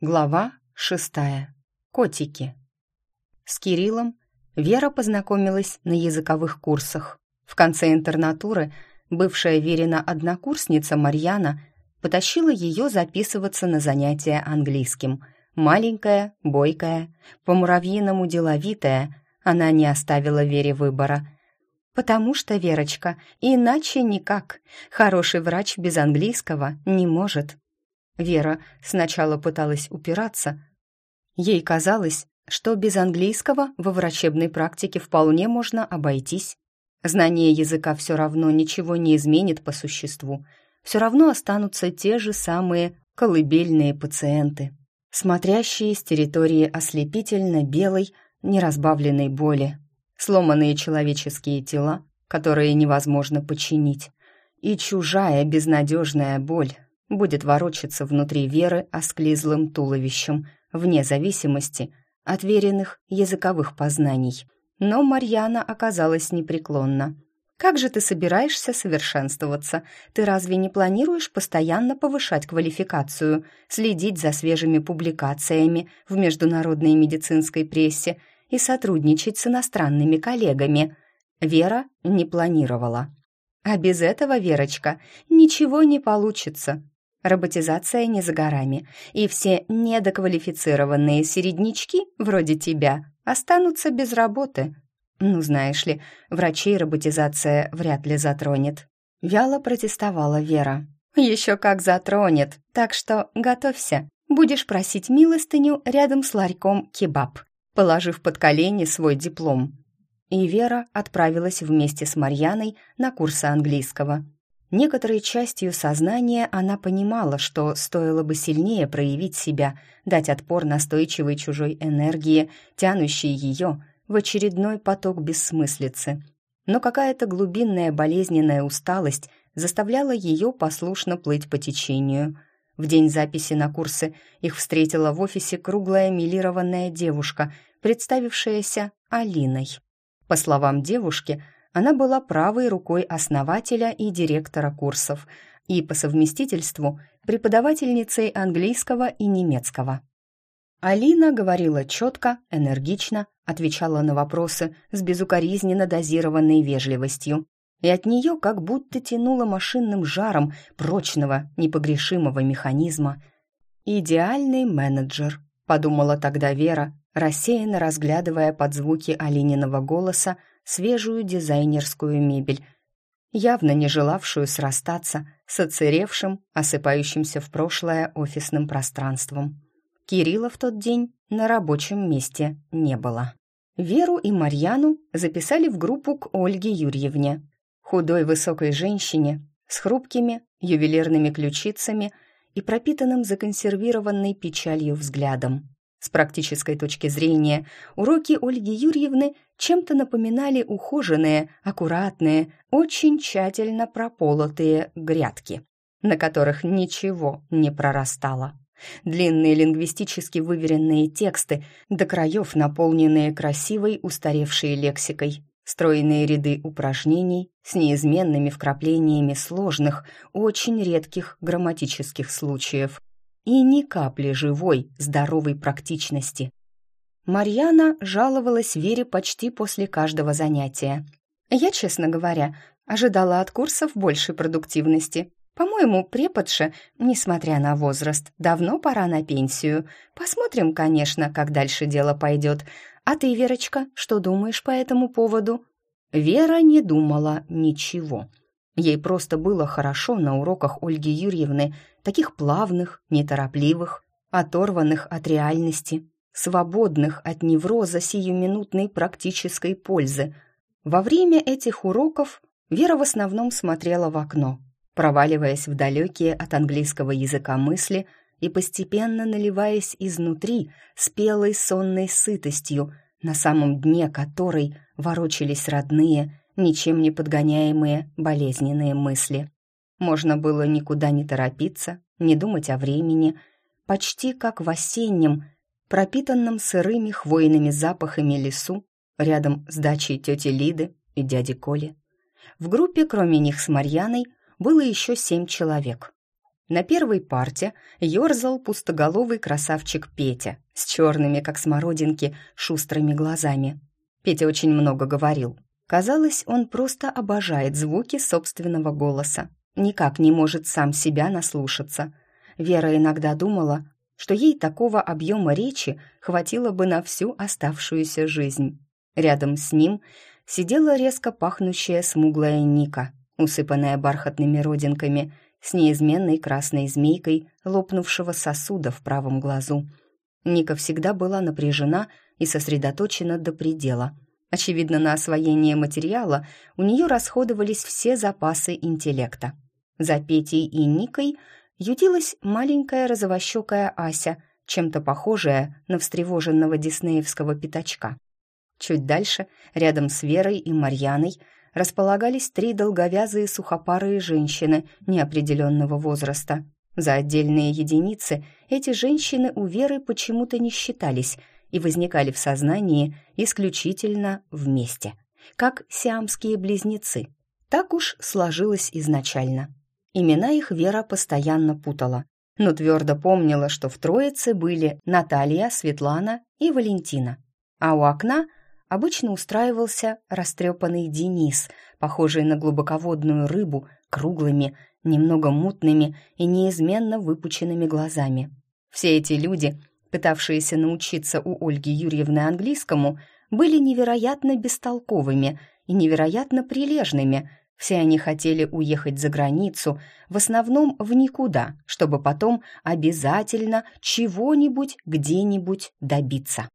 Глава шестая. Котики. С Кириллом Вера познакомилась на языковых курсах. В конце интернатуры бывшая Верина однокурсница Марьяна потащила ее записываться на занятия английским. Маленькая, бойкая, по-муравьиному деловитая, она не оставила Вере выбора. «Потому что, Верочка, иначе никак. Хороший врач без английского не может», Вера сначала пыталась упираться. Ей казалось, что без английского во врачебной практике вполне можно обойтись. Знание языка все равно ничего не изменит по существу. Все равно останутся те же самые колыбельные пациенты, смотрящие с территории ослепительно-белой, неразбавленной боли, сломанные человеческие тела, которые невозможно починить, и чужая безнадежная боль, будет ворочаться внутри Веры осклизлым туловищем, вне зависимости от веренных языковых познаний. Но Марьяна оказалась непреклонна. «Как же ты собираешься совершенствоваться? Ты разве не планируешь постоянно повышать квалификацию, следить за свежими публикациями в международной медицинской прессе и сотрудничать с иностранными коллегами?» Вера не планировала. А без этого, Верочка, ничего не получится. Роботизация не за горами, и все недоквалифицированные середнячки, вроде тебя, останутся без работы. Ну, знаешь ли, врачей роботизация вряд ли затронет. Вяло протестовала Вера. Еще как затронет, так что готовься. Будешь просить милостыню рядом с ларьком кебаб, положив под колени свой диплом. И Вера отправилась вместе с Марьяной на курсы английского. Некоторой частью сознания она понимала, что стоило бы сильнее проявить себя, дать отпор настойчивой чужой энергии, тянущей ее в очередной поток бессмыслицы. Но какая-то глубинная болезненная усталость заставляла ее послушно плыть по течению. В день записи на курсы их встретила в офисе круглая милированная девушка, представившаяся Алиной. По словам девушки, она была правой рукой основателя и директора курсов и по совместительству преподавательницей английского и немецкого. Алина говорила четко, энергично, отвечала на вопросы с безукоризненно дозированной вежливостью, и от нее как будто тянуло машинным жаром прочного, непогрешимого механизма. «Идеальный менеджер», — подумала тогда Вера, рассеянно разглядывая под звуки Алининого голоса свежую дизайнерскую мебель, явно не желавшую срастаться с оцеревшим, осыпающимся в прошлое офисным пространством. Кирилла в тот день на рабочем месте не было. Веру и Марьяну записали в группу к Ольге Юрьевне, худой высокой женщине с хрупкими ювелирными ключицами и пропитанным законсервированной печалью взглядом. С практической точки зрения, уроки Ольги Юрьевны чем-то напоминали ухоженные, аккуратные, очень тщательно прополотые грядки, на которых ничего не прорастало. Длинные лингвистически выверенные тексты, до краев наполненные красивой устаревшей лексикой, стройные ряды упражнений с неизменными вкраплениями сложных, очень редких грамматических случаев, и ни капли живой, здоровой практичности. Марьяна жаловалась Вере почти после каждого занятия. Я, честно говоря, ожидала от курсов большей продуктивности. По-моему, преподша, несмотря на возраст, давно пора на пенсию. Посмотрим, конечно, как дальше дело пойдет. А ты, Верочка, что думаешь по этому поводу? Вера не думала ничего. Ей просто было хорошо на уроках Ольги Юрьевны, таких плавных, неторопливых, оторванных от реальности, свободных от невроза сиюминутной практической пользы. Во время этих уроков Вера в основном смотрела в окно, проваливаясь в далекие от английского языка мысли и постепенно наливаясь изнутри спелой сонной сытостью, на самом дне которой ворочались родные, ничем не подгоняемые болезненные мысли. Можно было никуда не торопиться, не думать о времени, почти как в осеннем, пропитанном сырыми хвойными запахами лесу, рядом с дачей тети Лиды и дяди Коли. В группе, кроме них с Марьяной, было еще семь человек. На первой парте ерзал пустоголовый красавчик Петя с черными, как смородинки, шустрыми глазами. Петя очень много говорил. Казалось, он просто обожает звуки собственного голоса. Никак не может сам себя наслушаться. Вера иногда думала, что ей такого объема речи хватило бы на всю оставшуюся жизнь. Рядом с ним сидела резко пахнущая смуглая Ника, усыпанная бархатными родинками, с неизменной красной змейкой лопнувшего сосуда в правом глазу. Ника всегда была напряжена и сосредоточена до предела. Очевидно, на освоение материала у нее расходовались все запасы интеллекта. За Петей и Никой ютилась маленькая розовощекая Ася, чем-то похожая на встревоженного диснеевского пятачка. Чуть дальше, рядом с Верой и Марьяной, располагались три долговязые сухопарые женщины неопределенного возраста. За отдельные единицы эти женщины у Веры почему-то не считались и возникали в сознании исключительно вместе, как сиамские близнецы. Так уж сложилось изначально. Имена их Вера постоянно путала, но твердо помнила, что в троице были Наталья, Светлана и Валентина. А у окна обычно устраивался растрепанный Денис, похожий на глубоководную рыбу, круглыми, немного мутными и неизменно выпученными глазами. Все эти люди, пытавшиеся научиться у Ольги Юрьевны английскому, были невероятно бестолковыми и невероятно прилежными, все они хотели уехать за границу, в основном в никуда, чтобы потом обязательно чего-нибудь где-нибудь добиться.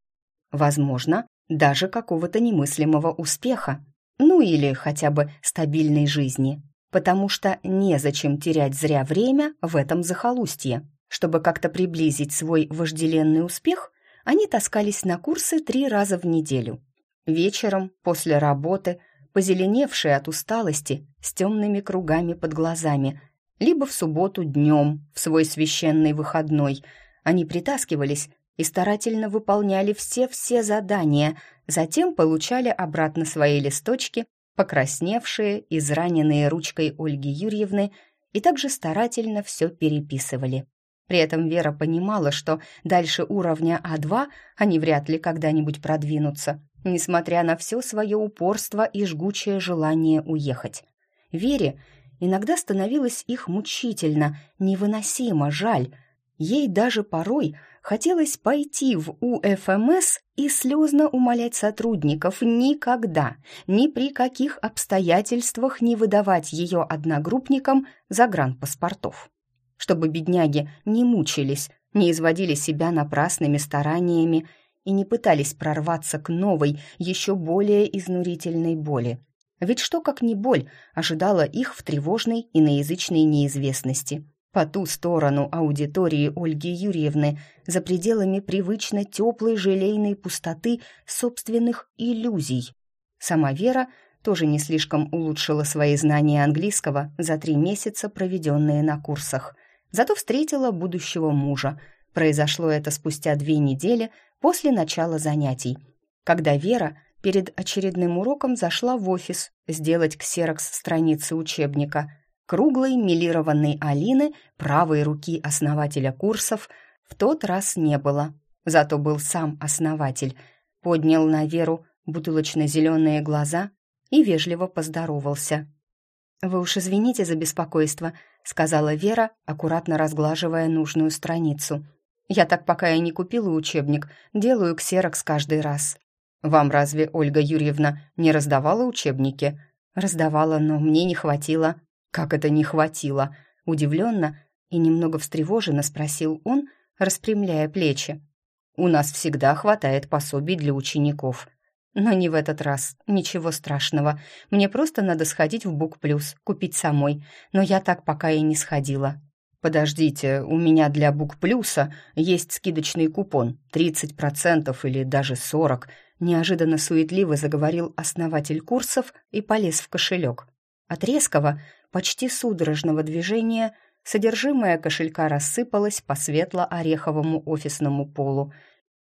Возможно, даже какого-то немыслимого успеха, ну или хотя бы стабильной жизни, потому что незачем терять зря время в этом захолустье. Чтобы как-то приблизить свой вожделенный успех, они таскались на курсы три раза в неделю. Вечером, после работы – позеленевшие от усталости, с темными кругами под глазами, либо в субботу днем, в свой священный выходной. Они притаскивались и старательно выполняли все-все задания, затем получали обратно свои листочки, покрасневшие, израненные ручкой Ольги Юрьевны, и также старательно все переписывали. При этом Вера понимала, что дальше уровня А2 они вряд ли когда-нибудь продвинутся, несмотря на все свое упорство и жгучее желание уехать. Вере иногда становилось их мучительно, невыносимо жаль. Ей даже порой хотелось пойти в УФМС и слезно умолять сотрудников никогда, ни при каких обстоятельствах не выдавать ее одногруппникам загранпаспортов. Чтобы бедняги не мучились, не изводили себя напрасными стараниями и не пытались прорваться к новой, еще более изнурительной боли. Ведь что, как не боль, ожидала их в тревожной и наязычной неизвестности. По ту сторону аудитории Ольги Юрьевны, за пределами привычно теплой желейной пустоты собственных иллюзий. Сама Вера тоже не слишком улучшила свои знания английского за три месяца, проведенные на курсах. Зато встретила будущего мужа. Произошло это спустя две недели после начала занятий, когда Вера перед очередным уроком зашла в офис сделать ксерокс страницы учебника. Круглой милированной Алины, правой руки основателя курсов, в тот раз не было. Зато был сам основатель. Поднял на Веру бутылочно-зеленые глаза и вежливо поздоровался. «Вы уж извините за беспокойство», — сказала Вера, аккуратно разглаживая нужную страницу. Я так пока и не купила учебник, делаю ксерокс каждый раз. Вам разве Ольга Юрьевна не раздавала учебники? Раздавала, но мне не хватило. Как это не хватило? Удивленно и немного встревоженно спросил он, распрямляя плечи. У нас всегда хватает пособий для учеников. Но не в этот раз. Ничего страшного. Мне просто надо сходить в Бук Плюс, купить самой. Но я так пока и не сходила. «Подождите, у меня для Букплюса есть скидочный купон, 30% или даже 40%, неожиданно суетливо заговорил основатель курсов и полез в кошелек. От резкого, почти судорожного движения содержимое кошелька рассыпалось по светло-ореховому офисному полу.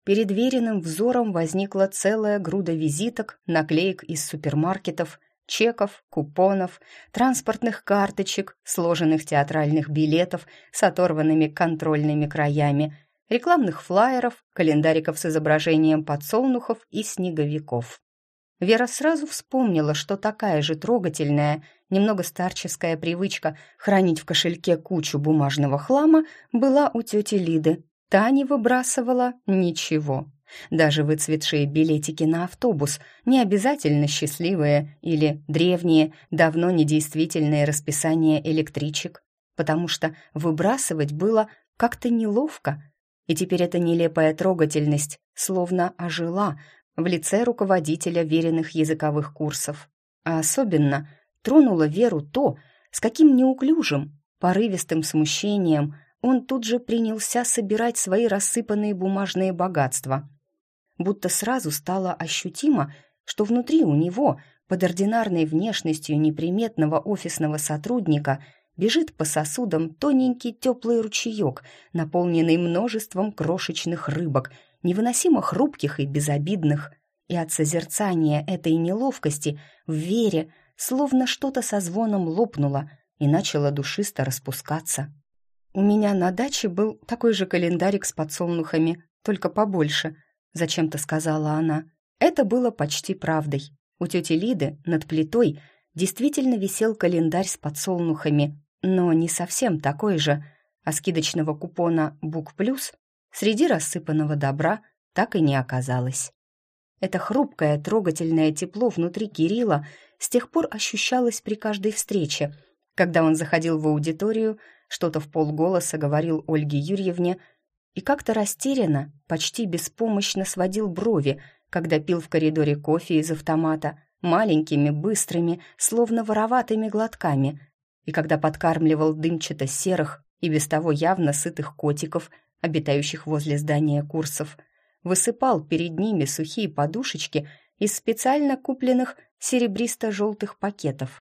Перед веренным взором возникла целая груда визиток, наклеек из супермаркетов, чеков, купонов, транспортных карточек, сложенных театральных билетов с оторванными контрольными краями, рекламных флаеров, календариков с изображением подсолнухов и снеговиков. Вера сразу вспомнила, что такая же трогательная, немного старческая привычка хранить в кошельке кучу бумажного хлама была у тети Лиды. Та не выбрасывала ничего. Даже выцветшие билетики на автобус, не обязательно счастливые или древние, давно недействительные расписания электричек, потому что выбрасывать было как-то неловко, и теперь эта нелепая трогательность словно ожила в лице руководителя веренных языковых курсов. А особенно тронула Веру то, с каким неуклюжим, порывистым смущением он тут же принялся собирать свои рассыпанные бумажные богатства. Будто сразу стало ощутимо, что внутри у него, под ординарной внешностью неприметного офисного сотрудника, бежит по сосудам тоненький теплый ручеек, наполненный множеством крошечных рыбок, невыносимо хрупких и безобидных. И от созерцания этой неловкости в вере словно что-то со звоном лопнуло и начало душисто распускаться. У меня на даче был такой же календарик с подсолнухами, только побольше, зачем-то сказала она. Это было почти правдой. У тети Лиды над плитой действительно висел календарь с подсолнухами, но не совсем такой же, а скидочного купона «Бук Плюс» среди рассыпанного добра так и не оказалось. Это хрупкое, трогательное тепло внутри Кирилла с тех пор ощущалось при каждой встрече, когда он заходил в аудиторию, что-то в полголоса говорил Ольге Юрьевне и как-то растерянно, почти беспомощно сводил брови, когда пил в коридоре кофе из автомата, маленькими, быстрыми, словно вороватыми глотками, и когда подкармливал дымчато-серых и без того явно сытых котиков, обитающих возле здания курсов, высыпал перед ними сухие подушечки из специально купленных серебристо-желтых пакетов.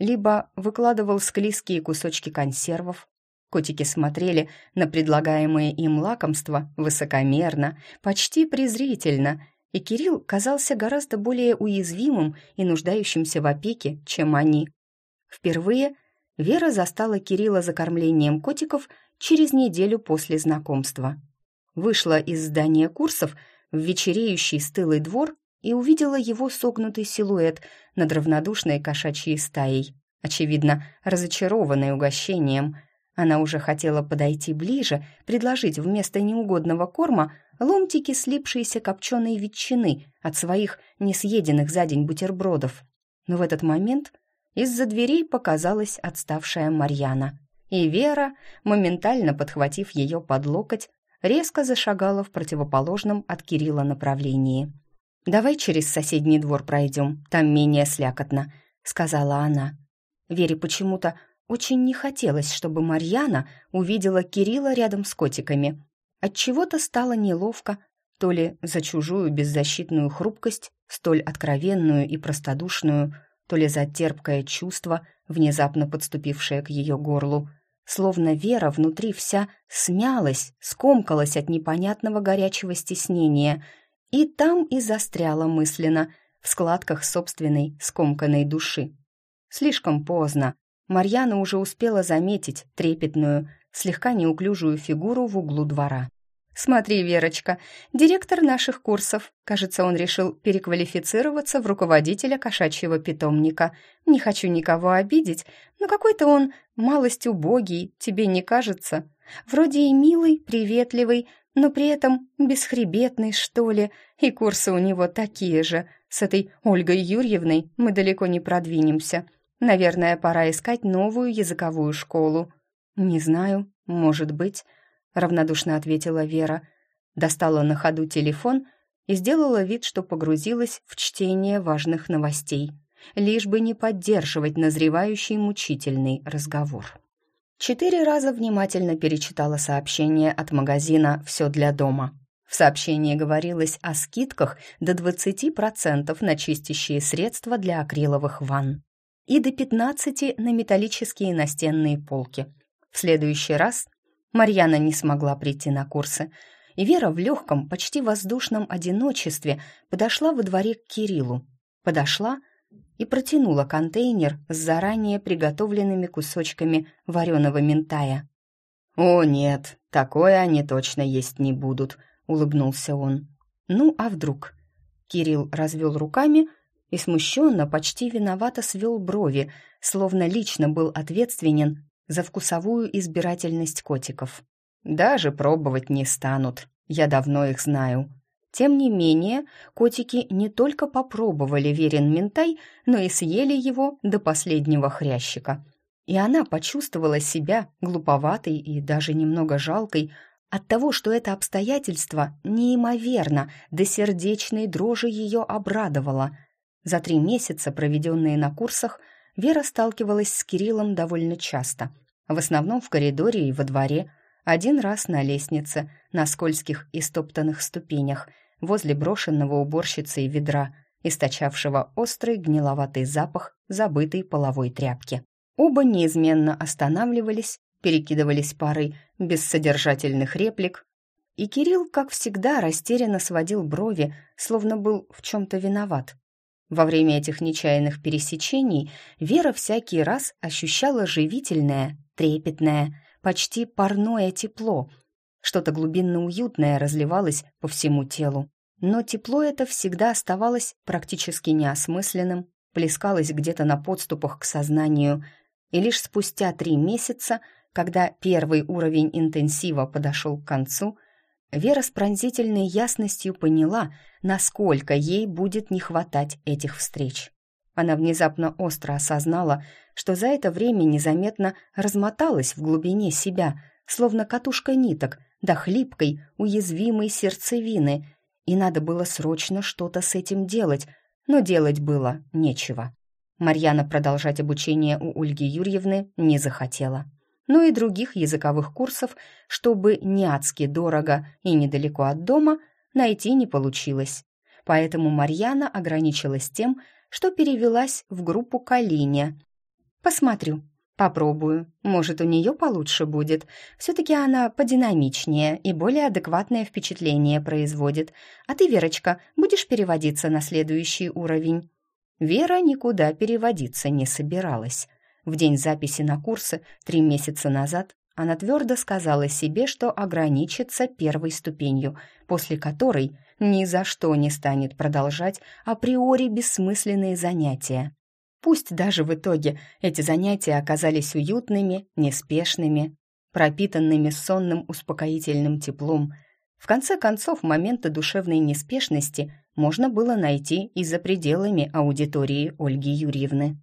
Либо выкладывал склизкие кусочки консервов. Котики смотрели на предлагаемые им лакомства высокомерно, почти презрительно, и Кирилл казался гораздо более уязвимым и нуждающимся в опеке, чем они. Впервые Вера застала Кирилла за кормлением котиков через неделю после знакомства. Вышла из здания курсов в вечереющий стылый двор и увидела его согнутый силуэт над равнодушной кошачьей стаей. Очевидно, разочарованной угощением. Она уже хотела подойти ближе, предложить вместо неугодного корма ломтики слипшейся копченой ветчины от своих несъеденных за день бутербродов. Но в этот момент из-за дверей показалась отставшая Марьяна, и Вера, моментально подхватив ее под локоть, резко зашагала в противоположном от Кирилла направлении. «Давай через соседний двор пройдем, там менее слякотно», — сказала она. Вере почему-то очень не хотелось, чтобы Марьяна увидела Кирилла рядом с котиками. Отчего-то стало неловко, то ли за чужую беззащитную хрупкость, столь откровенную и простодушную, то ли за терпкое чувство, внезапно подступившее к ее горлу. Словно Вера внутри вся смялась, скомкалась от непонятного горячего стеснения, и там и застряла мысленно, в складках собственной скомканной души. Слишком поздно. Марьяна уже успела заметить трепетную, слегка неуклюжую фигуру в углу двора. «Смотри, Верочка, директор наших курсов. Кажется, он решил переквалифицироваться в руководителя кошачьего питомника. Не хочу никого обидеть, но какой-то он малость убогий, тебе не кажется? Вроде и милый, приветливый, но при этом бесхребетный, что ли, и курсы у него такие же. С этой Ольгой Юрьевной мы далеко не продвинемся. Наверное, пора искать новую языковую школу. Не знаю, может быть равнодушно ответила Вера, достала на ходу телефон и сделала вид, что погрузилась в чтение важных новостей, лишь бы не поддерживать назревающий мучительный разговор. Четыре раза внимательно перечитала сообщение от магазина «Все для дома». В сообщении говорилось о скидках до 20% на чистящие средства для акриловых ванн и до 15% на металлические настенные полки. В следующий раз Марьяна не смогла прийти на курсы, и Вера в легком, почти воздушном одиночестве подошла во дворе к Кириллу. Подошла и протянула контейнер с заранее приготовленными кусочками вареного ментая. «О, нет, такое они точно есть не будут», — улыбнулся он. «Ну, а вдруг?» Кирилл развел руками и смущенно, почти виновато свел брови, словно лично был ответственен за вкусовую избирательность котиков. «Даже пробовать не станут, я давно их знаю». Тем не менее, котики не только попробовали верен ментай, но и съели его до последнего хрящика. И она почувствовала себя глуповатой и даже немного жалкой от того, что это обстоятельство неимоверно до сердечной дрожи ее обрадовало. За три месяца, проведенные на курсах, Вера сталкивалась с Кириллом довольно часто. В основном в коридоре и во дворе, один раз на лестнице, на скользких и стоптанных ступенях, возле брошенного уборщицей ведра, источавшего острый гниловатый запах забытой половой тряпки. Оба неизменно останавливались, перекидывались парой бессодержательных реплик, и Кирилл, как всегда, растерянно сводил брови, словно был в чем-то виноват. Во время этих нечаянных пересечений Вера всякий раз ощущала живительное, трепетное, почти парное тепло. Что-то глубинно уютное разливалось по всему телу. Но тепло это всегда оставалось практически неосмысленным, плескалось где-то на подступах к сознанию, и лишь спустя три месяца, когда первый уровень интенсива подошел к концу, Вера с пронзительной ясностью поняла, насколько ей будет не хватать этих встреч. Она внезапно остро осознала, что за это время незаметно размоталась в глубине себя, словно катушка ниток, до хлипкой, уязвимой сердцевины, и надо было срочно что-то с этим делать, но делать было нечего. Марьяна продолжать обучение у Ольги Юрьевны не захотела но и других языковых курсов, чтобы не адски дорого и недалеко от дома, найти не получилось. Поэтому Марьяна ограничилась тем, что перевелась в группу Калиня. «Посмотрю, попробую, может, у нее получше будет. Все-таки она подинамичнее и более адекватное впечатление производит. А ты, Верочка, будешь переводиться на следующий уровень?» Вера никуда переводиться не собиралась. В день записи на курсы три месяца назад она твердо сказала себе, что ограничится первой ступенью, после которой ни за что не станет продолжать априори бессмысленные занятия. Пусть даже в итоге эти занятия оказались уютными, неспешными, пропитанными сонным успокоительным теплом. В конце концов, моменты душевной неспешности можно было найти и за пределами аудитории Ольги Юрьевны.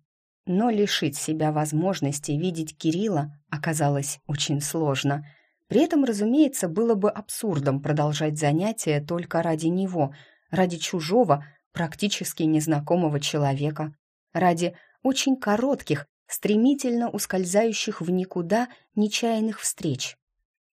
Но лишить себя возможности видеть Кирилла оказалось очень сложно. При этом, разумеется, было бы абсурдом продолжать занятия только ради него, ради чужого, практически незнакомого человека, ради очень коротких, стремительно ускользающих в никуда нечаянных встреч.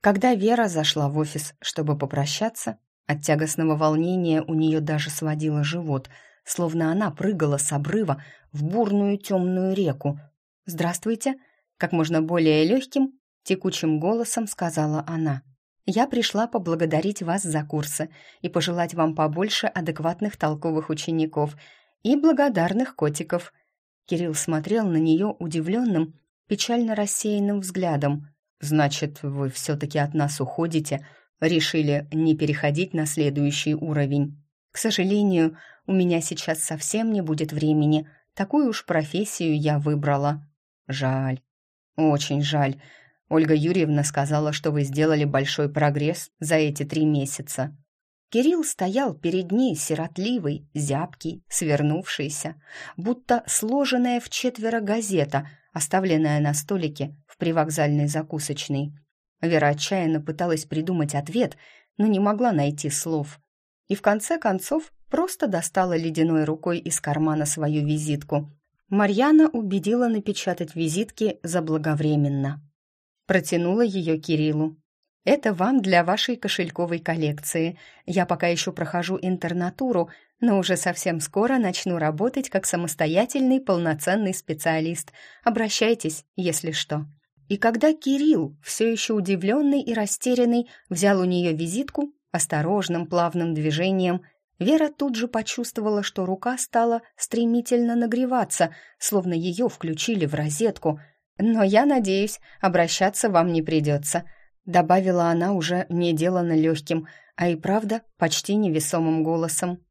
Когда Вера зашла в офис, чтобы попрощаться, от тягостного волнения у нее даже сводило живот – словно она прыгала с обрыва в бурную темную реку. «Здравствуйте!» — как можно более легким, текучим голосом сказала она. «Я пришла поблагодарить вас за курсы и пожелать вам побольше адекватных толковых учеников и благодарных котиков». Кирилл смотрел на нее удивленным, печально рассеянным взглядом. «Значит, вы все-таки от нас уходите?» Решили не переходить на следующий уровень. К сожалению, у меня сейчас совсем не будет времени. Такую уж профессию я выбрала. Жаль. Очень жаль. Ольга Юрьевна сказала, что вы сделали большой прогресс за эти три месяца. Кирилл стоял перед ней сиротливый, зябкий, свернувшийся, будто сложенная в четверо газета, оставленная на столике в привокзальной закусочной. Вера отчаянно пыталась придумать ответ, но не могла найти слов и в конце концов просто достала ледяной рукой из кармана свою визитку. Марьяна убедила напечатать визитки заблаговременно. Протянула ее Кириллу. «Это вам для вашей кошельковой коллекции. Я пока еще прохожу интернатуру, но уже совсем скоро начну работать как самостоятельный полноценный специалист. Обращайтесь, если что». И когда Кирилл, все еще удивленный и растерянный, взял у нее визитку, Осторожным, плавным движением Вера тут же почувствовала, что рука стала стремительно нагреваться, словно ее включили в розетку. «Но я надеюсь, обращаться вам не придется», — добавила она уже не делано легким, а и правда почти невесомым голосом.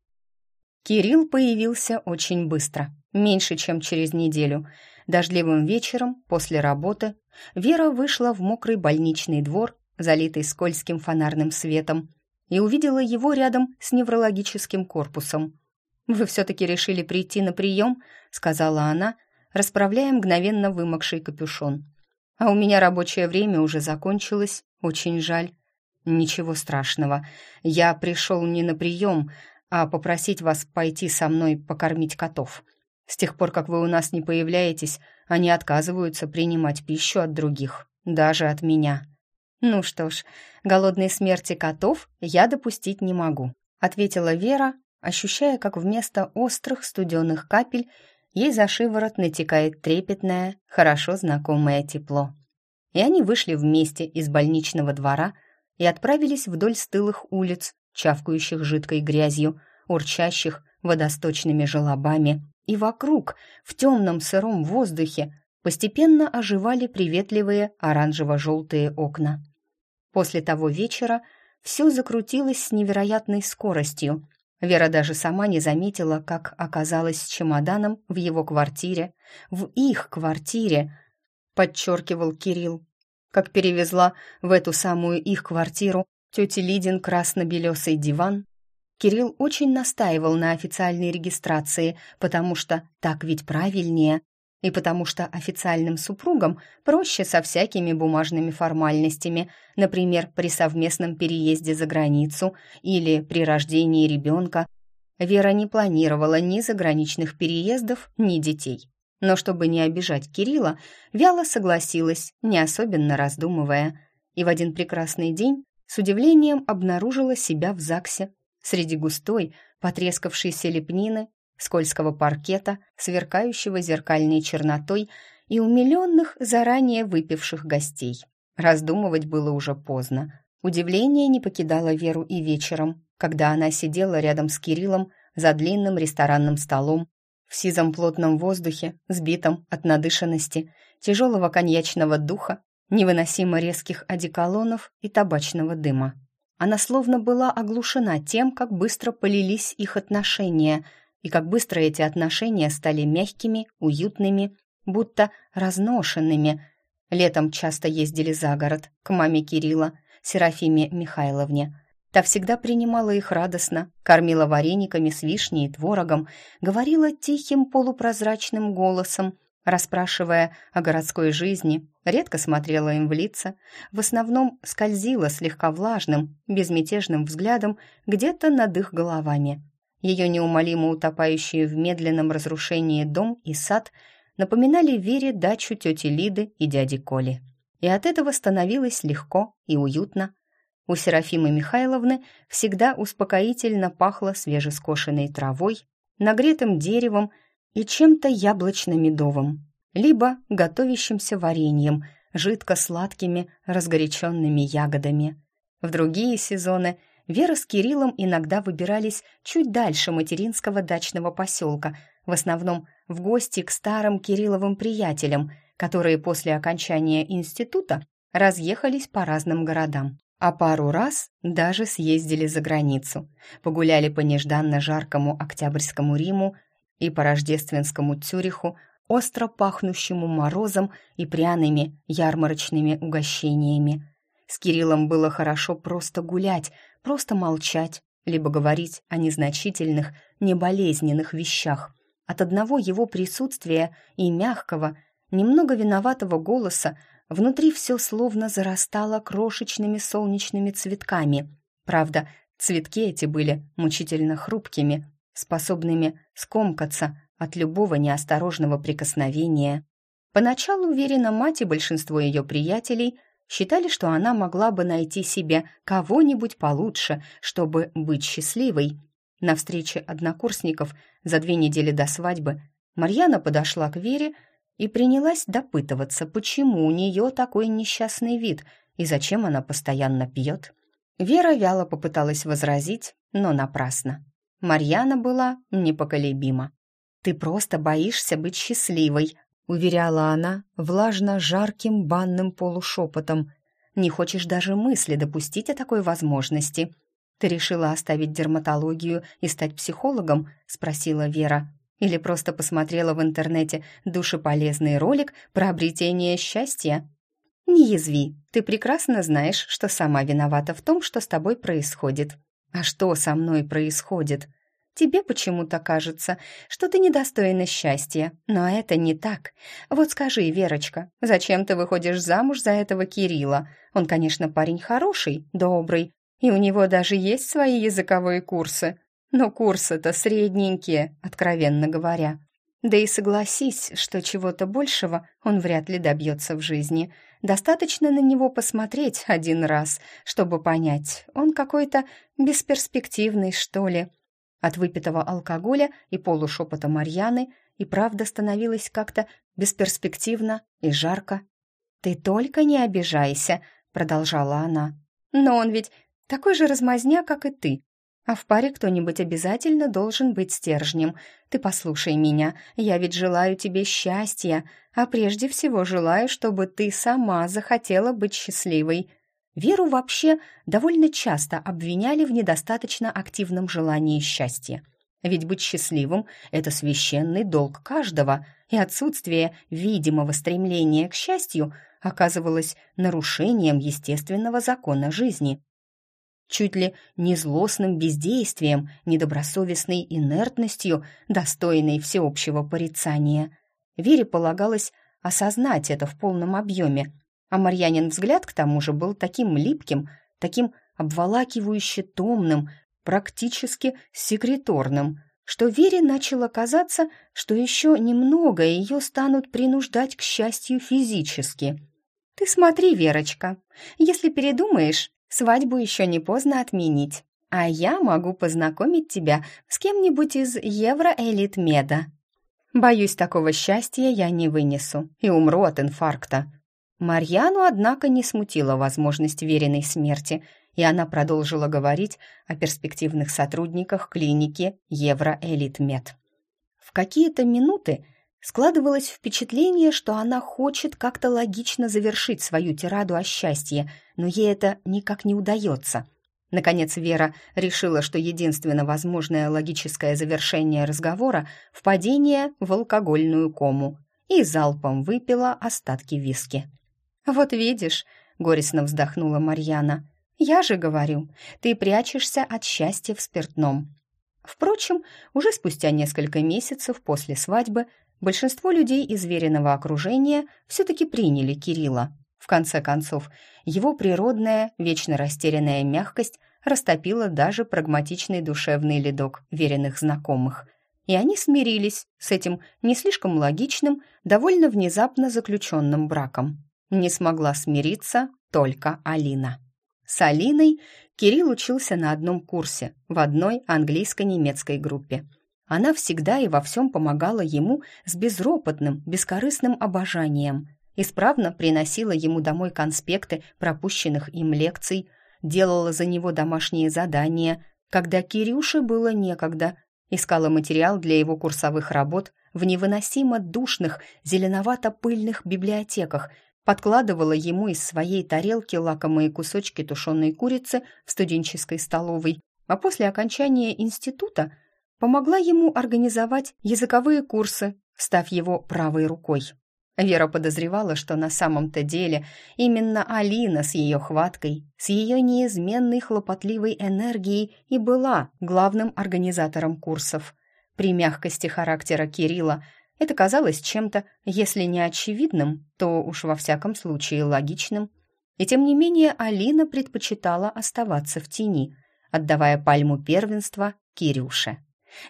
Кирилл появился очень быстро, меньше чем через неделю. Дождливым вечером, после работы, Вера вышла в мокрый больничный двор, залитый скользким фонарным светом, и увидела его рядом с неврологическим корпусом. «Вы все-таки решили прийти на прием?» — сказала она, расправляя мгновенно вымокший капюшон. «А у меня рабочее время уже закончилось, очень жаль». «Ничего страшного. Я пришел не на прием, а попросить вас пойти со мной покормить котов. С тех пор, как вы у нас не появляетесь, они отказываются принимать пищу от других, даже от меня. Ну что ж, голодной смерти котов я допустить не могу, ответила Вера, ощущая, как вместо острых студенных капель ей за шиворот натекает трепетное, хорошо знакомое тепло. И они вышли вместе из больничного двора и отправились вдоль стылых улиц, чавкающих жидкой грязью, урчащих водосточными желобами, и вокруг, в темном сыром воздухе, постепенно оживали приветливые оранжево-желтые окна. После того вечера все закрутилось с невероятной скоростью. Вера даже сама не заметила, как оказалась с чемоданом в его квартире, в их квартире, подчеркивал Кирилл, как перевезла в эту самую их квартиру тети Лидин красно-белесый диван. Кирилл очень настаивал на официальной регистрации, потому что так ведь правильнее, и потому что официальным супругам проще со всякими бумажными формальностями, например, при совместном переезде за границу или при рождении ребенка. Вера не планировала ни заграничных переездов, ни детей. Но чтобы не обижать Кирилла, вяло согласилась, не особенно раздумывая. И в один прекрасный день с удивлением обнаружила себя в ЗАГСе среди густой, потрескавшейся лепнины, скользкого паркета, сверкающего зеркальной чернотой и умиленных, заранее выпивших гостей. Раздумывать было уже поздно. Удивление не покидало Веру и вечером, когда она сидела рядом с Кириллом за длинным ресторанным столом, в сизом плотном воздухе, сбитом от надышанности, тяжелого коньячного духа невыносимо резких одеколонов и табачного дыма. Она словно была оглушена тем, как быстро полились их отношения, и как быстро эти отношения стали мягкими, уютными, будто разношенными. Летом часто ездили за город, к маме Кирилла, Серафиме Михайловне. Та всегда принимала их радостно, кормила варениками с вишней и творогом, говорила тихим полупрозрачным голосом, расспрашивая о городской жизни, редко смотрела им в лица, в основном скользила слегка влажным, безмятежным взглядом где-то над их головами. Ее неумолимо утопающие в медленном разрушении дом и сад напоминали Вере дачу тети Лиды и дяди Коли. И от этого становилось легко и уютно. У Серафимы Михайловны всегда успокоительно пахло свежескошенной травой, нагретым деревом и чем-то яблочно-медовым, либо готовящимся вареньем, жидко-сладкими разгоряченными ягодами. В другие сезоны Вера с Кириллом иногда выбирались чуть дальше материнского дачного поселка, в основном в гости к старым Кирилловым приятелям, которые после окончания института разъехались по разным городам. А пару раз даже съездили за границу, погуляли по нежданно жаркому Октябрьскому Риму и по рождественскому Цюриху, остро пахнущему морозом и пряными ярмарочными угощениями. С Кириллом было хорошо просто гулять, просто молчать, либо говорить о незначительных, неболезненных вещах. От одного его присутствия и мягкого, немного виноватого голоса внутри все словно зарастало крошечными солнечными цветками. Правда, цветки эти были мучительно хрупкими, способными скомкаться от любого неосторожного прикосновения. Поначалу уверена мать и большинство ее приятелей считали, что она могла бы найти себе кого-нибудь получше, чтобы быть счастливой. На встрече однокурсников за две недели до свадьбы Марьяна подошла к Вере и принялась допытываться, почему у нее такой несчастный вид и зачем она постоянно пьет. Вера вяло попыталась возразить, но напрасно. Марьяна была непоколебима. «Ты просто боишься быть счастливой», — уверяла она влажно-жарким банным полушепотом. «Не хочешь даже мысли допустить о такой возможности». «Ты решила оставить дерматологию и стать психологом?» — спросила Вера. «Или просто посмотрела в интернете душеполезный ролик про обретение счастья?» «Не язви, ты прекрасно знаешь, что сама виновата в том, что с тобой происходит. А что со мной происходит? Тебе почему-то кажется, что ты недостойна счастья, но это не так. Вот скажи, Верочка, зачем ты выходишь замуж за этого Кирилла? Он, конечно, парень хороший, добрый, и у него даже есть свои языковые курсы. Но курсы-то средненькие, откровенно говоря. Да и согласись, что чего-то большего он вряд ли добьется в жизни. Достаточно на него посмотреть один раз, чтобы понять, он какой-то бесперспективный, что ли. От выпитого алкоголя и полушепота Марьяны и правда становилось как-то бесперспективно и жарко. «Ты только не обижайся», — продолжала она. «Но он ведь такой же размазня, как и ты. А в паре кто-нибудь обязательно должен быть стержнем. Ты послушай меня, я ведь желаю тебе счастья, а прежде всего желаю, чтобы ты сама захотела быть счастливой. Веру вообще довольно часто обвиняли в недостаточно активном желании счастья. Ведь быть счастливым – это священный долг каждого, и отсутствие видимого стремления к счастью оказывалось нарушением естественного закона жизни чуть ли не злостным бездействием, недобросовестной инертностью, достойной всеобщего порицания. Вере полагалось осознать это в полном объеме, а Марьянин взгляд к тому же был таким липким, таким обволакивающе томным, практически секреторным, что Вере начало казаться, что еще немного ее станут принуждать к счастью физически. «Ты смотри, Верочка, если передумаешь, Свадьбу еще не поздно отменить, а я могу познакомить тебя с кем-нибудь из Евроэлит-меда. Боюсь, такого счастья я не вынесу и умру от инфаркта». Марьяну, однако, не смутила возможность веренной смерти, и она продолжила говорить о перспективных сотрудниках клиники Евроэлитмед. В какие-то минуты складывалось впечатление, что она хочет как-то логично завершить свою тираду о счастье, но ей это никак не удается. Наконец Вера решила, что единственно возможное логическое завершение разговора — впадение в алкогольную кому, и залпом выпила остатки виски. «Вот видишь», — горестно вздохнула Марьяна, — «я же говорю, ты прячешься от счастья в спиртном». Впрочем, уже спустя несколько месяцев после свадьбы большинство людей из веренного окружения все-таки приняли Кирилла. В конце концов, его природная, вечно растерянная мягкость растопила даже прагматичный душевный ледок веренных знакомых. И они смирились с этим не слишком логичным, довольно внезапно заключенным браком. Не смогла смириться только Алина. С Алиной Кирилл учился на одном курсе в одной английско-немецкой группе. Она всегда и во всем помогала ему с безропотным, бескорыстным обожанием – исправно приносила ему домой конспекты пропущенных им лекций, делала за него домашние задания, когда Кирюше было некогда, искала материал для его курсовых работ в невыносимо душных зеленовато-пыльных библиотеках, подкладывала ему из своей тарелки лакомые кусочки тушеной курицы в студенческой столовой, а после окончания института помогла ему организовать языковые курсы, став его правой рукой. Вера подозревала, что на самом-то деле именно Алина с ее хваткой, с ее неизменной хлопотливой энергией и была главным организатором курсов. При мягкости характера Кирилла это казалось чем-то, если не очевидным, то уж во всяком случае логичным. И тем не менее Алина предпочитала оставаться в тени, отдавая пальму первенства Кирюше.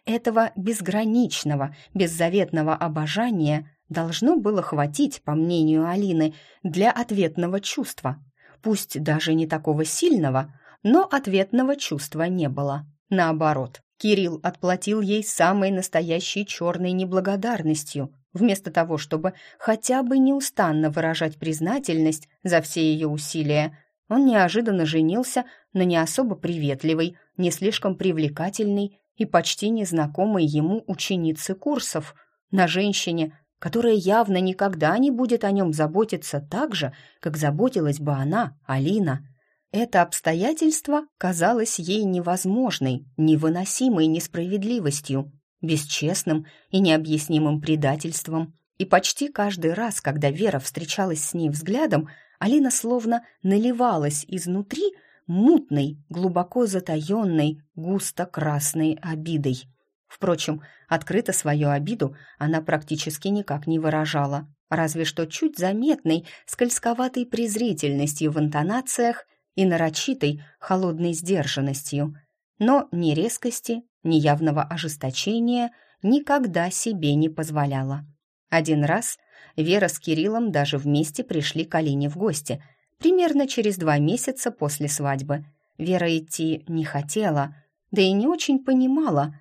Этого безграничного, беззаветного обожания должно было хватить, по мнению Алины, для ответного чувства. Пусть даже не такого сильного, но ответного чувства не было. Наоборот, Кирилл отплатил ей самой настоящей черной неблагодарностью, вместо того, чтобы хотя бы неустанно выражать признательность за все ее усилия. Он неожиданно женился на не особо приветливой, не слишком привлекательной и почти незнакомой ему ученицы курсов, на женщине, которая явно никогда не будет о нем заботиться так же, как заботилась бы она, Алина. Это обстоятельство казалось ей невозможной, невыносимой несправедливостью, бесчестным и необъяснимым предательством. И почти каждый раз, когда Вера встречалась с ней взглядом, Алина словно наливалась изнутри мутной, глубоко затаенной, густо-красной обидой. Впрочем, открыто свою обиду она практически никак не выражала, разве что чуть заметной, скользковатой презрительностью в интонациях и нарочитой, холодной сдержанностью. Но ни резкости, ни явного ожесточения никогда себе не позволяла. Один раз Вера с Кириллом даже вместе пришли к Алине в гости, примерно через два месяца после свадьбы. Вера идти не хотела, да и не очень понимала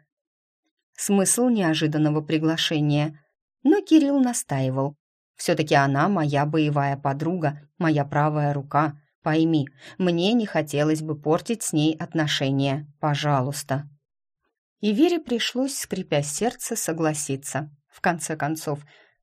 смысл неожиданного приглашения. Но Кирилл настаивал. «Все-таки она моя боевая подруга, моя правая рука. Пойми, мне не хотелось бы портить с ней отношения. Пожалуйста». И Вере пришлось, скрипя сердце, согласиться. В конце концов,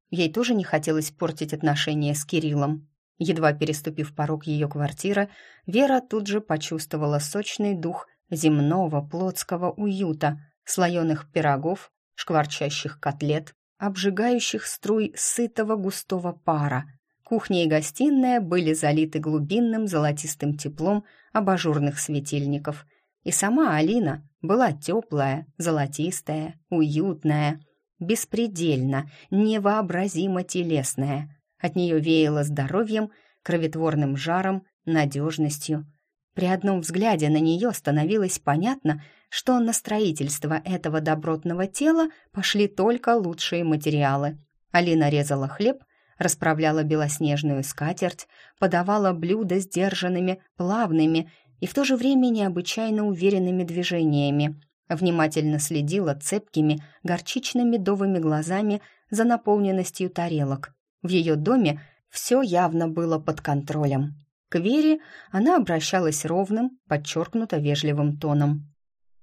ей тоже не хотелось портить отношения с Кириллом. Едва переступив порог ее квартиры, Вера тут же почувствовала сочный дух земного плотского уюта, слоеных пирогов, шкварчащих котлет, обжигающих струй сытого густого пара. Кухня и гостиная были залиты глубинным золотистым теплом абажурных светильников. И сама Алина была теплая, золотистая, уютная, беспредельно, невообразимо телесная. От нее веяло здоровьем, кроветворным жаром, надежностью. При одном взгляде на нее становилось понятно, что на строительство этого добротного тела пошли только лучшие материалы. Алина резала хлеб, расправляла белоснежную скатерть, подавала блюда сдержанными, плавными и в то же время необычайно уверенными движениями, внимательно следила цепкими, горчично-медовыми глазами за наполненностью тарелок. В ее доме все явно было под контролем. К Вере она обращалась ровным, подчеркнуто вежливым тоном.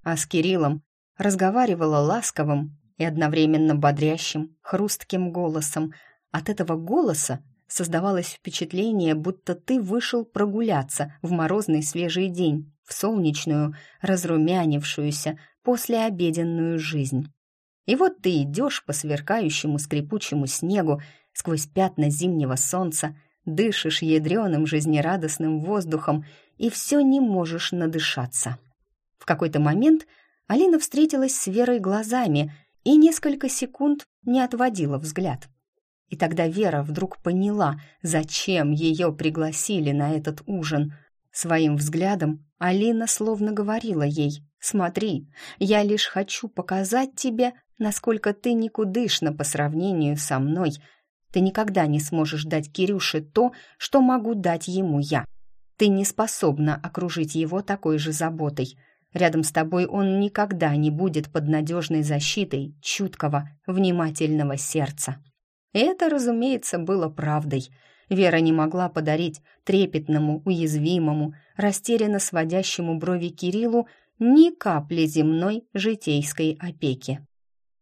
А с Кириллом разговаривала ласковым и одновременно бодрящим, хрустким голосом. От этого голоса создавалось впечатление, будто ты вышел прогуляться в морозный свежий день, в солнечную, разрумянившуюся, послеобеденную жизнь. И вот ты идешь по сверкающему скрипучему снегу сквозь пятна зимнего солнца, дышишь ядреным жизнерадостным воздухом и все не можешь надышаться. В какой-то момент Алина встретилась с Верой глазами и несколько секунд не отводила взгляд. И тогда Вера вдруг поняла, зачем ее пригласили на этот ужин. Своим взглядом Алина словно говорила ей «Смотри, я лишь хочу показать тебе, насколько ты никудышна по сравнению со мной. Ты никогда не сможешь дать Кирюше то, что могу дать ему я. Ты не способна окружить его такой же заботой. Рядом с тобой он никогда не будет под надежной защитой чуткого, внимательного сердца. Это, разумеется, было правдой. Вера не могла подарить трепетному, уязвимому, растерянно сводящему брови Кириллу ни капли земной житейской опеки.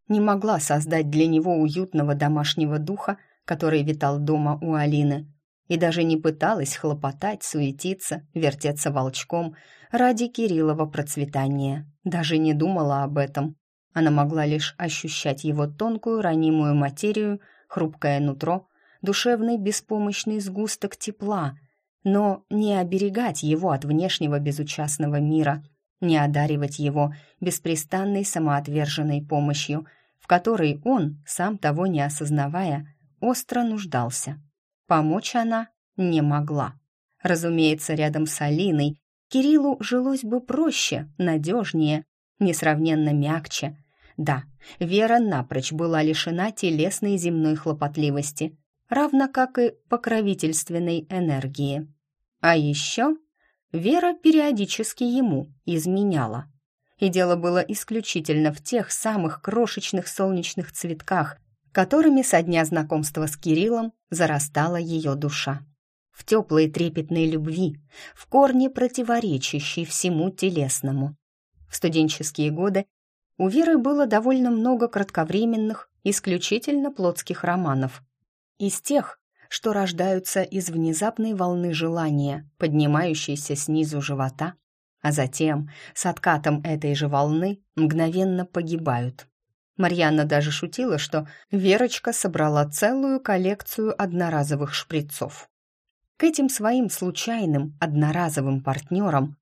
Не могла создать для него уютного домашнего духа, который витал дома у Алины, и даже не пыталась хлопотать, суетиться, вертеться волчком ради Кириллова процветания. Даже не думала об этом. Она могла лишь ощущать его тонкую ранимую материю, хрупкое нутро, душевный беспомощный сгусток тепла, но не оберегать его от внешнего безучастного мира, не одаривать его беспрестанной самоотверженной помощью, в которой он, сам того не осознавая, остро нуждался. Помочь она не могла. Разумеется, рядом с Алиной Кириллу жилось бы проще, надежнее, несравненно мягче. Да, Вера напрочь была лишена телесной земной хлопотливости, равно как и покровительственной энергии. А еще Вера периодически ему изменяла. И дело было исключительно в тех самых крошечных солнечных цветках, которыми со дня знакомства с Кириллом зарастала ее душа. В теплой трепетной любви, в корне противоречащей всему телесному. В студенческие годы у Веры было довольно много кратковременных, исключительно плотских романов. Из тех, что рождаются из внезапной волны желания, поднимающейся снизу живота, а затем с откатом этой же волны мгновенно погибают. Марьяна даже шутила, что Верочка собрала целую коллекцию одноразовых шприцов. К этим своим случайным одноразовым партнерам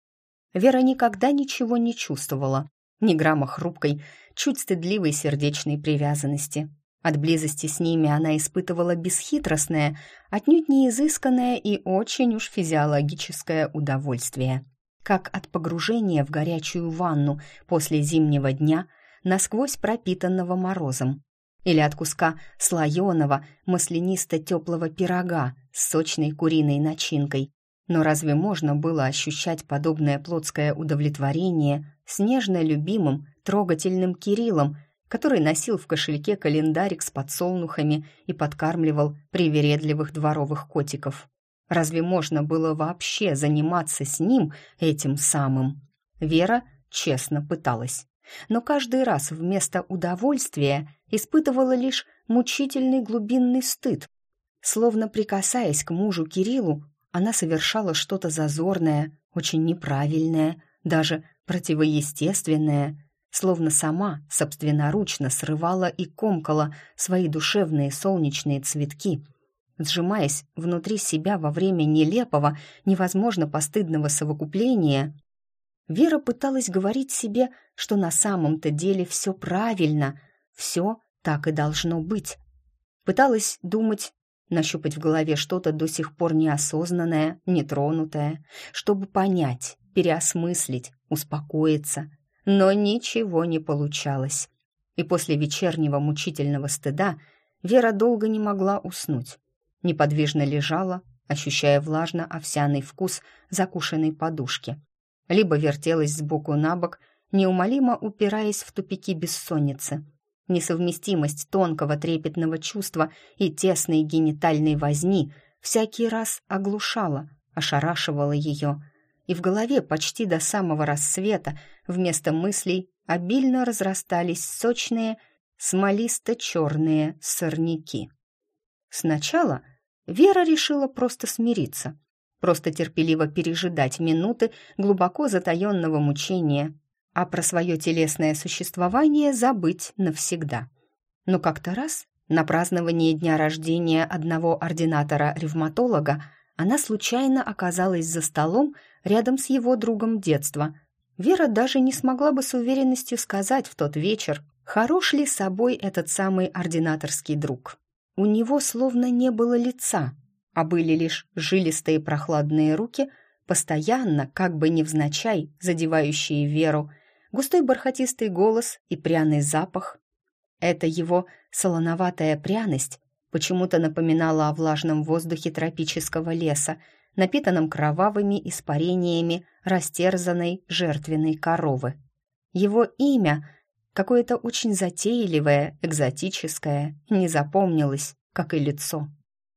Вера никогда ничего не чувствовала, ни грамма хрупкой, чуть стыдливой сердечной привязанности. От близости с ними она испытывала бесхитростное, отнюдь не изысканное и очень уж физиологическое удовольствие. Как от погружения в горячую ванну после зимнего дня, насквозь пропитанного морозом. Или от куска слоеного, маслянисто-теплого пирога с сочной куриной начинкой. Но разве можно было ощущать подобное плотское удовлетворение с нежно любимым, трогательным Кириллом, который носил в кошельке календарик с подсолнухами и подкармливал привередливых дворовых котиков. Разве можно было вообще заниматься с ним этим самым? Вера честно пыталась. Но каждый раз вместо удовольствия испытывала лишь мучительный глубинный стыд. Словно прикасаясь к мужу Кириллу, она совершала что-то зазорное, очень неправильное, даже противоестественное, словно сама собственноручно срывала и комкала свои душевные солнечные цветки, сжимаясь внутри себя во время нелепого, невозможно постыдного совокупления. Вера пыталась говорить себе, что на самом-то деле все правильно, все так и должно быть. Пыталась думать, нащупать в голове что-то до сих пор неосознанное, нетронутое, чтобы понять, переосмыслить, успокоиться — но ничего не получалось. И после вечернего мучительного стыда Вера долго не могла уснуть. Неподвижно лежала, ощущая влажно-овсяный вкус закушенной подушки. Либо вертелась сбоку на бок, неумолимо упираясь в тупики бессонницы. Несовместимость тонкого трепетного чувства и тесной генитальной возни всякий раз оглушала, ошарашивала ее, и в голове почти до самого рассвета вместо мыслей обильно разрастались сочные, смолисто-черные сорняки. Сначала Вера решила просто смириться, просто терпеливо пережидать минуты глубоко затаенного мучения, а про свое телесное существование забыть навсегда. Но как-то раз на праздновании дня рождения одного ординатора-ревматолога она случайно оказалась за столом рядом с его другом детства. Вера даже не смогла бы с уверенностью сказать в тот вечер, хорош ли собой этот самый ординаторский друг. У него словно не было лица, а были лишь жилистые прохладные руки, постоянно, как бы невзначай, задевающие Веру, густой бархатистый голос и пряный запах. Это его солоноватая пряность почему-то напоминала о влажном воздухе тропического леса, напитанном кровавыми испарениями растерзанной жертвенной коровы. Его имя, какое-то очень затейливое, экзотическое, не запомнилось, как и лицо.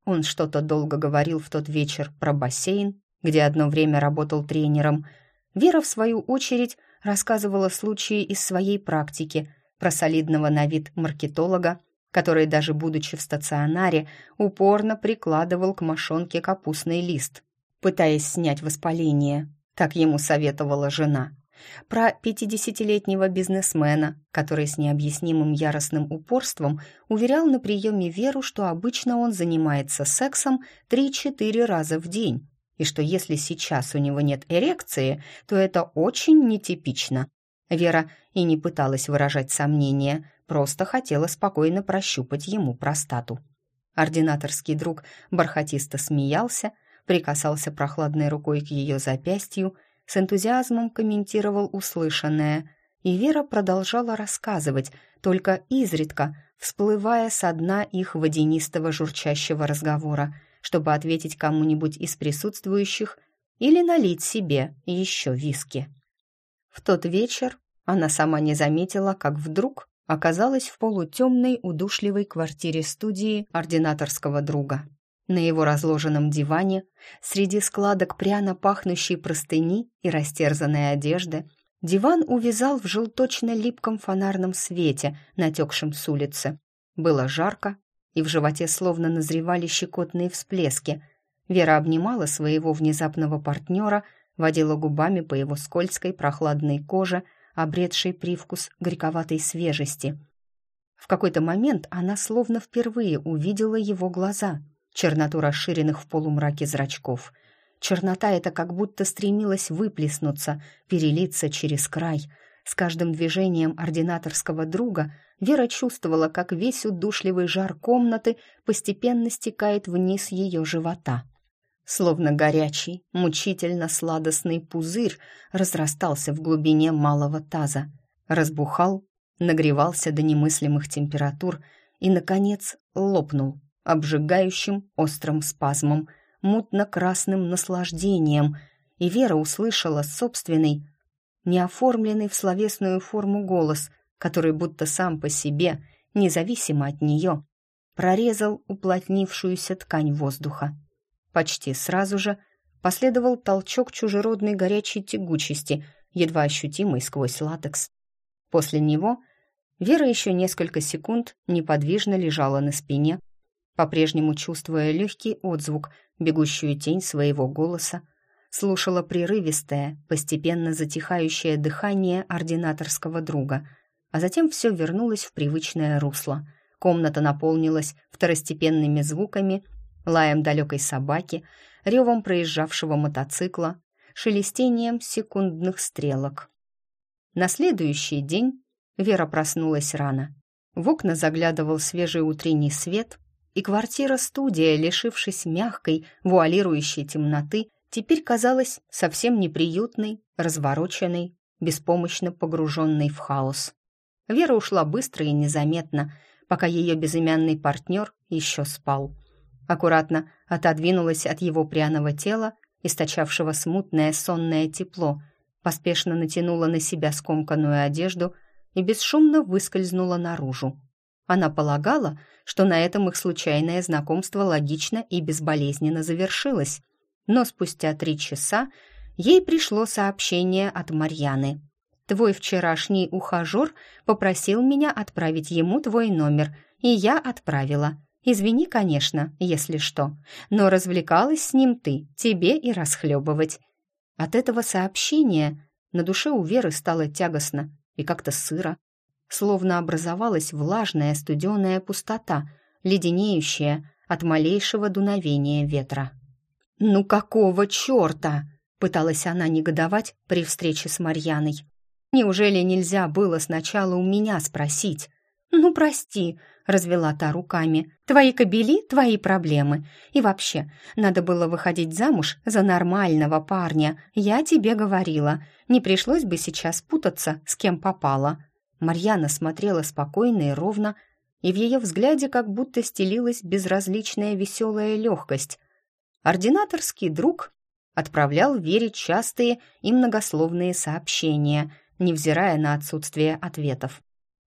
Он что-то долго говорил в тот вечер про бассейн, где одно время работал тренером. Вера, в свою очередь, рассказывала случаи из своей практики про солидного на вид маркетолога, который, даже будучи в стационаре, упорно прикладывал к мошонке капустный лист, пытаясь снять воспаление. Так ему советовала жена. Про пятидесятилетнего бизнесмена, который с необъяснимым яростным упорством уверял на приеме Веру, что обычно он занимается сексом 3-4 раза в день, и что если сейчас у него нет эрекции, то это очень нетипично. Вера и не пыталась выражать сомнения, просто хотела спокойно прощупать ему простату. Ординаторский друг бархатисто смеялся, прикасался прохладной рукой к ее запястью, с энтузиазмом комментировал услышанное, и Вера продолжала рассказывать, только изредка всплывая со дна их водянистого журчащего разговора, чтобы ответить кому-нибудь из присутствующих или налить себе еще виски. В тот вечер она сама не заметила, как вдруг оказалась в полутемной удушливой квартире студии ординаторского друга. На его разложенном диване, среди складок пряно пахнущей простыни и растерзанной одежды, Диван увязал в желточно-липком фонарном свете, натекшем с улицы. Было жарко, и в животе словно назревали щекотные всплески. Вера обнимала своего внезапного партнера, водила губами по его скользкой прохладной коже, обретшей привкус горьковатой свежести. В какой-то момент она словно впервые увидела его глаза, черноту расширенных в полумраке зрачков. Чернота эта как будто стремилась выплеснуться, перелиться через край. С каждым движением ординаторского друга Вера чувствовала, как весь удушливый жар комнаты постепенно стекает вниз ее живота. Словно горячий, мучительно сладостный пузырь разрастался в глубине малого таза, разбухал, нагревался до немыслимых температур и, наконец, лопнул обжигающим острым спазмом, мутно-красным наслаждением, и Вера услышала собственный, неоформленный в словесную форму голос, который будто сам по себе, независимо от нее, прорезал уплотнившуюся ткань воздуха. Почти сразу же последовал толчок чужеродной горячей тягучести, едва ощутимый сквозь латекс. После него Вера еще несколько секунд неподвижно лежала на спине, по-прежнему чувствуя легкий отзвук, бегущую тень своего голоса, слушала прерывистое, постепенно затихающее дыхание ординаторского друга, а затем все вернулось в привычное русло. Комната наполнилась второстепенными звуками, лаем далекой собаки, ревом проезжавшего мотоцикла, шелестением секундных стрелок. На следующий день Вера проснулась рано. В окна заглядывал свежий утренний свет, и квартира-студия, лишившись мягкой, вуалирующей темноты, теперь казалась совсем неприютной, развороченной, беспомощно погруженной в хаос. Вера ушла быстро и незаметно, пока ее безымянный партнер еще спал. Аккуратно отодвинулась от его пряного тела, источавшего смутное сонное тепло, поспешно натянула на себя скомканную одежду — и бесшумно выскользнула наружу. Она полагала, что на этом их случайное знакомство логично и безболезненно завершилось, но спустя три часа ей пришло сообщение от Марьяны. «Твой вчерашний ухажер попросил меня отправить ему твой номер, и я отправила. Извини, конечно, если что, но развлекалась с ним ты, тебе и расхлебывать». От этого сообщения на душе у Веры стало тягостно, и как-то сыро. Словно образовалась влажная студеная пустота, леденеющая от малейшего дуновения ветра. «Ну какого черта?» — пыталась она негодовать при встрече с Марьяной. «Неужели нельзя было сначала у меня спросить?» «Ну, прости», — развела та руками. «Твои кобели — твои проблемы. И вообще, надо было выходить замуж за нормального парня. Я тебе говорила. Не пришлось бы сейчас путаться, с кем попало». Марьяна смотрела спокойно и ровно, и в ее взгляде как будто стелилась безразличная веселая легкость. Ординаторский друг отправлял Вере частые и многословные сообщения, невзирая на отсутствие ответов.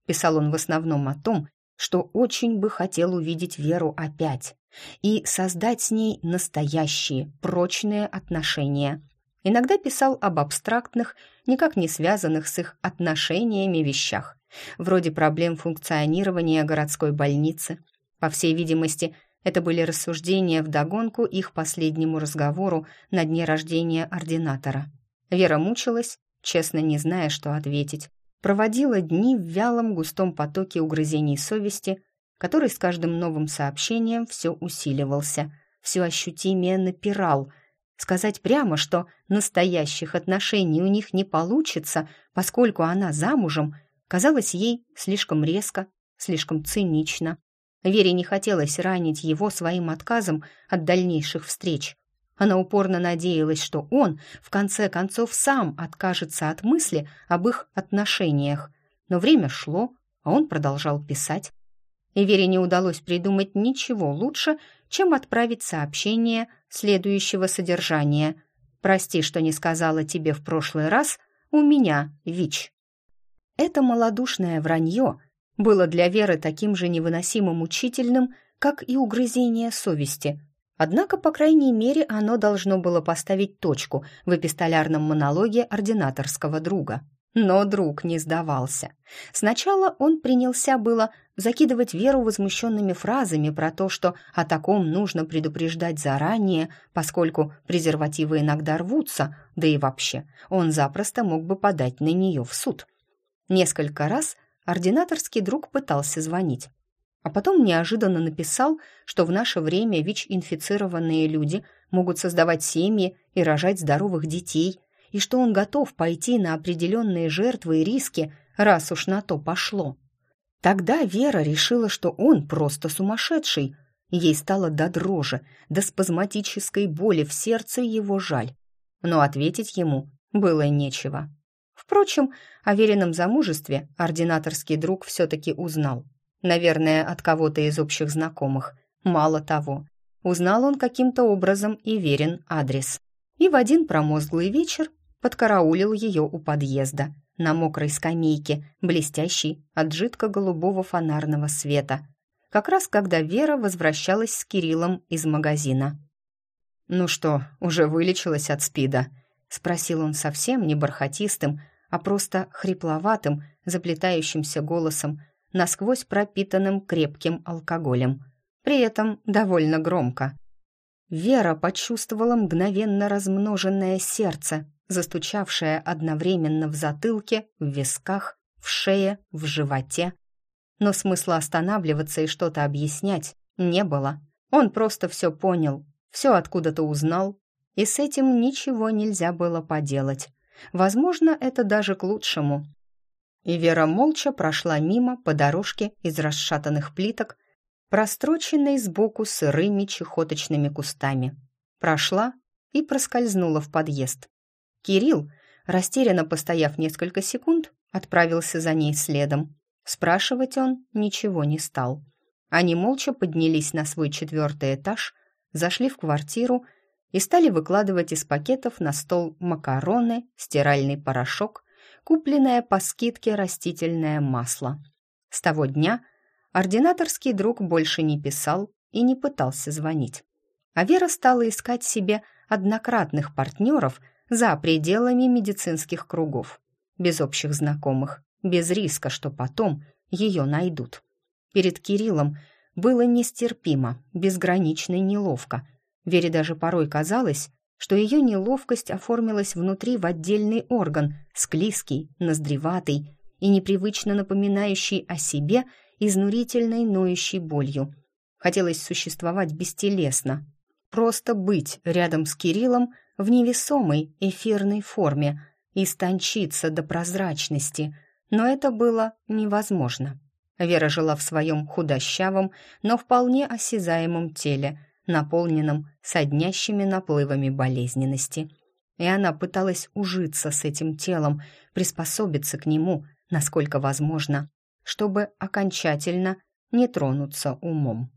Писал он в основном о том, что очень бы хотел увидеть Веру опять и создать с ней настоящие, прочные отношения. Иногда писал об абстрактных, никак не связанных с их отношениями вещах, вроде проблем функционирования городской больницы. По всей видимости, это были рассуждения вдогонку их последнему разговору на дне рождения ординатора. Вера мучилась, честно не зная, что ответить проводила дни в вялом густом потоке угрызений совести, который с каждым новым сообщением все усиливался, все ощутимее напирал. Сказать прямо, что настоящих отношений у них не получится, поскольку она замужем, казалось ей слишком резко, слишком цинично. Вере не хотелось ранить его своим отказом от дальнейших встреч. Она упорно надеялась, что он, в конце концов, сам откажется от мысли об их отношениях. Но время шло, а он продолжал писать. И Вере не удалось придумать ничего лучше, чем отправить сообщение следующего содержания. «Прости, что не сказала тебе в прошлый раз, у меня ВИЧ». Это малодушное вранье было для Веры таким же невыносимо мучительным, как и угрызение совести – Однако, по крайней мере, оно должно было поставить точку в эпистолярном монологе ординаторского друга. Но друг не сдавался. Сначала он принялся было закидывать Веру возмущенными фразами про то, что о таком нужно предупреждать заранее, поскольку презервативы иногда рвутся, да и вообще он запросто мог бы подать на нее в суд. Несколько раз ординаторский друг пытался звонить, а потом неожиданно написал, что в наше время ВИЧ-инфицированные люди могут создавать семьи и рожать здоровых детей – и что он готов пойти на определенные жертвы и риски, раз уж на то пошло. Тогда Вера решила, что он просто сумасшедший. Ей стало до дрожи, до спазматической боли в сердце его жаль. Но ответить ему было нечего. Впрочем, о веренном замужестве ординаторский друг все-таки узнал. Наверное, от кого-то из общих знакомых. Мало того, узнал он каким-то образом и верен адрес. И в один промозглый вечер подкараулил ее у подъезда на мокрой скамейке, блестящей от жидко-голубого фонарного света, как раз когда Вера возвращалась с Кириллом из магазина. «Ну что, уже вылечилась от спида?» — спросил он совсем не бархатистым, а просто хрипловатым, заплетающимся голосом, насквозь пропитанным крепким алкоголем. При этом довольно громко. Вера почувствовала мгновенно размноженное сердце, застучавшая одновременно в затылке, в висках, в шее, в животе. Но смысла останавливаться и что-то объяснять не было. Он просто все понял, все откуда-то узнал, и с этим ничего нельзя было поделать. Возможно, это даже к лучшему. И Вера молча прошла мимо по дорожке из расшатанных плиток, простроченной сбоку сырыми чехоточными кустами. Прошла и проскользнула в подъезд. Кирилл, растерянно постояв несколько секунд, отправился за ней следом. Спрашивать он ничего не стал. Они молча поднялись на свой четвертый этаж, зашли в квартиру и стали выкладывать из пакетов на стол макароны, стиральный порошок, купленное по скидке растительное масло. С того дня ординаторский друг больше не писал и не пытался звонить. А Вера стала искать себе однократных партнеров – за пределами медицинских кругов, без общих знакомых, без риска, что потом ее найдут. Перед Кириллом было нестерпимо, безгранично неловко. Вере даже порой казалось, что ее неловкость оформилась внутри в отдельный орган, склизкий, ноздреватый и непривычно напоминающий о себе изнурительной ноющей болью. Хотелось существовать бестелесно, просто быть рядом с Кириллом в невесомой эфирной форме, истончиться до прозрачности, но это было невозможно. Вера жила в своем худощавом, но вполне осязаемом теле, наполненном соднящими наплывами болезненности. И она пыталась ужиться с этим телом, приспособиться к нему, насколько возможно, чтобы окончательно не тронуться умом.